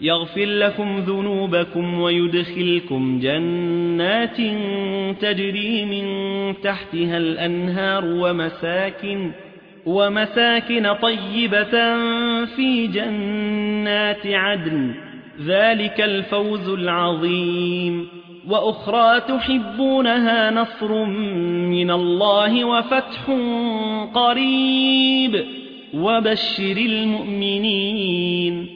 يغفر لكم ذنوبكم ويدخلكم جنات تجري من تحتها الأنهار ومساكن ومساكن طيبة في جنات عدن. ذلك الفوز العظيم. وأخرى تحبونها نصر من الله وفتح قريب. وبشر المؤمنين.